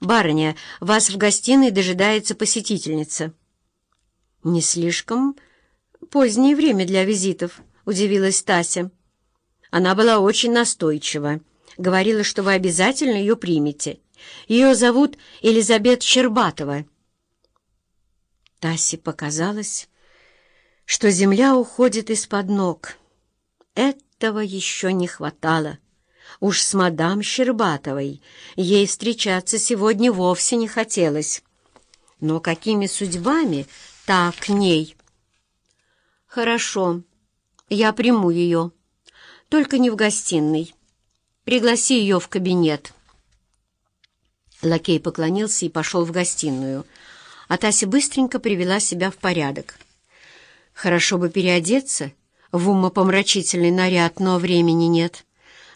«Барыня, вас в гостиной дожидается посетительница». «Не слишком позднее время для визитов», — удивилась Тася. Она была очень настойчива, говорила, что вы обязательно ее примете. Ее зовут Елизабет Щербатова. Тасе показалось, что земля уходит из-под ног. Этого еще не хватало. Уж с мадам Щербатовой ей встречаться сегодня вовсе не хотелось. Но какими судьбами так к ней? Хорошо, я приму ее, только не в гостиной. Пригласи ее в кабинет. Лакей поклонился и пошел в гостиную, а Тася быстренько привела себя в порядок. Хорошо бы переодеться в умопомрачительный наряд, но времени нет.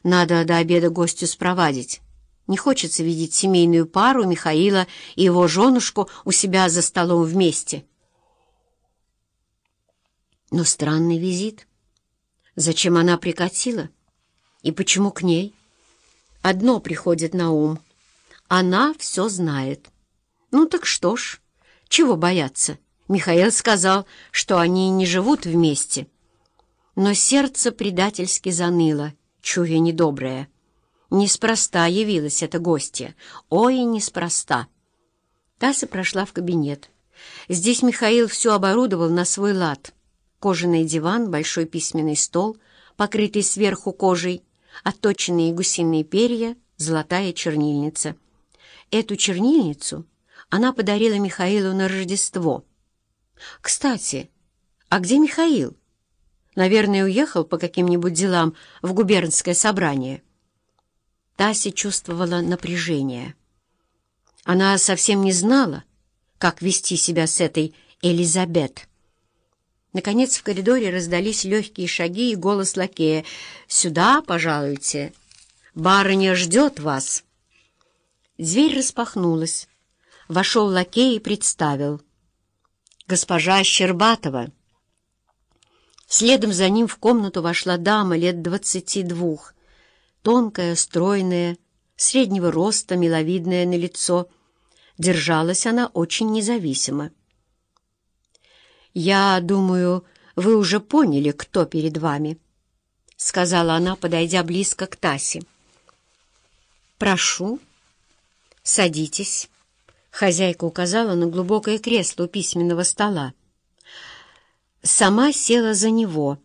Надо до обеда гостю спровадить. Не хочется видеть семейную пару Михаила и его женушку у себя за столом вместе. Но странный визит. Зачем она прикатила? И почему к ней? Одно приходит на ум. Она все знает. Ну так что ж, чего бояться? Михаил сказал, что они не живут вместе. Но сердце предательски заныло — чуя недоброе. Неспроста явилась эта гостья. Ой, неспроста. Тася прошла в кабинет. Здесь Михаил все оборудовал на свой лад. Кожаный диван, большой письменный стол, покрытый сверху кожей, отточенные гусиные перья, золотая чернильница. Эту чернильницу она подарила Михаилу на Рождество. Кстати, а где Михаил? Наверное, уехал по каким-нибудь делам в губернское собрание. Тася чувствовала напряжение. Она совсем не знала, как вести себя с этой Элизабет. Наконец в коридоре раздались легкие шаги и голос лакея. «Сюда, пожалуйте. Барыня ждет вас». Дверь распахнулась. Вошел лакей и представил. «Госпожа Щербатова». Следом за ним в комнату вошла дама лет двадцати двух, тонкая, стройная, среднего роста, миловидная на лицо. Держалась она очень независимо. «Я думаю, вы уже поняли, кто перед вами», — сказала она, подойдя близко к Тасе. «Прошу, садитесь». Хозяйка указала на глубокое кресло у письменного стола сама села за него,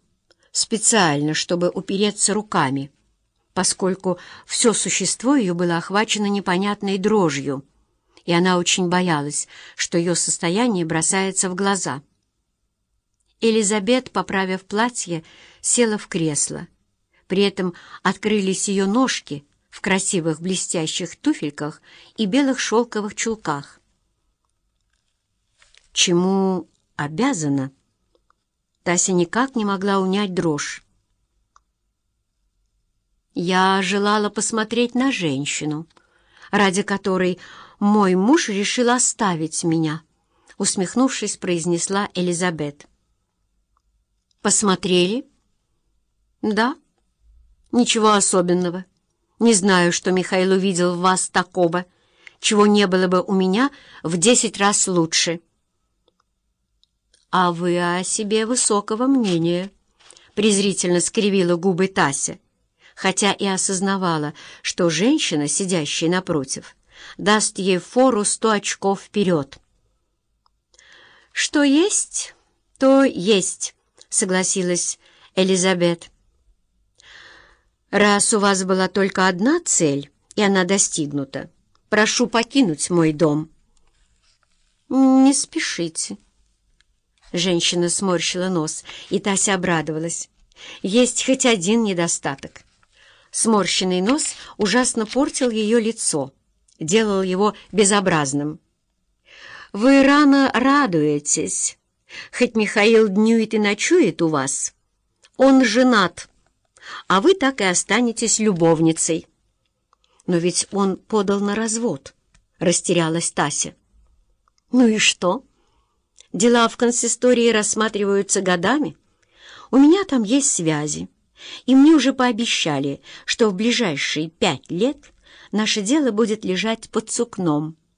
специально, чтобы упереться руками, поскольку все существо ее было охвачено непонятной дрожью, и она очень боялась, что ее состояние бросается в глаза. Элизабет, поправив платье, села в кресло. При этом открылись ее ножки в красивых блестящих туфельках и белых шелковых чулках. Чему обязана? Тася никак не могла унять дрожь. Я желала посмотреть на женщину, ради которой мой муж решил оставить меня, усмехнувшись, произнесла Элизабет. «Посмотрели?» «Да. Ничего особенного. Не знаю, что Михаил увидел в вас такого, чего не было бы у меня в десять раз лучше». «А вы о себе высокого мнения», — презрительно скривила губы Тася, хотя и осознавала, что женщина, сидящая напротив, даст ей фору сто очков вперед. «Что есть, то есть», — согласилась Элизабет. «Раз у вас была только одна цель, и она достигнута, прошу покинуть мой дом». «Не спешите», Женщина сморщила нос, и Тася обрадовалась. Есть хоть один недостаток. Сморщенный нос ужасно портил ее лицо, делал его безобразным. «Вы рано радуетесь. Хоть Михаил днюет и ночует у вас. Он женат, а вы так и останетесь любовницей». «Но ведь он подал на развод», — растерялась Тася. «Ну и что?» Дела в консистории рассматриваются годами. У меня там есть связи, и мне уже пообещали, что в ближайшие пять лет наше дело будет лежать под сукном.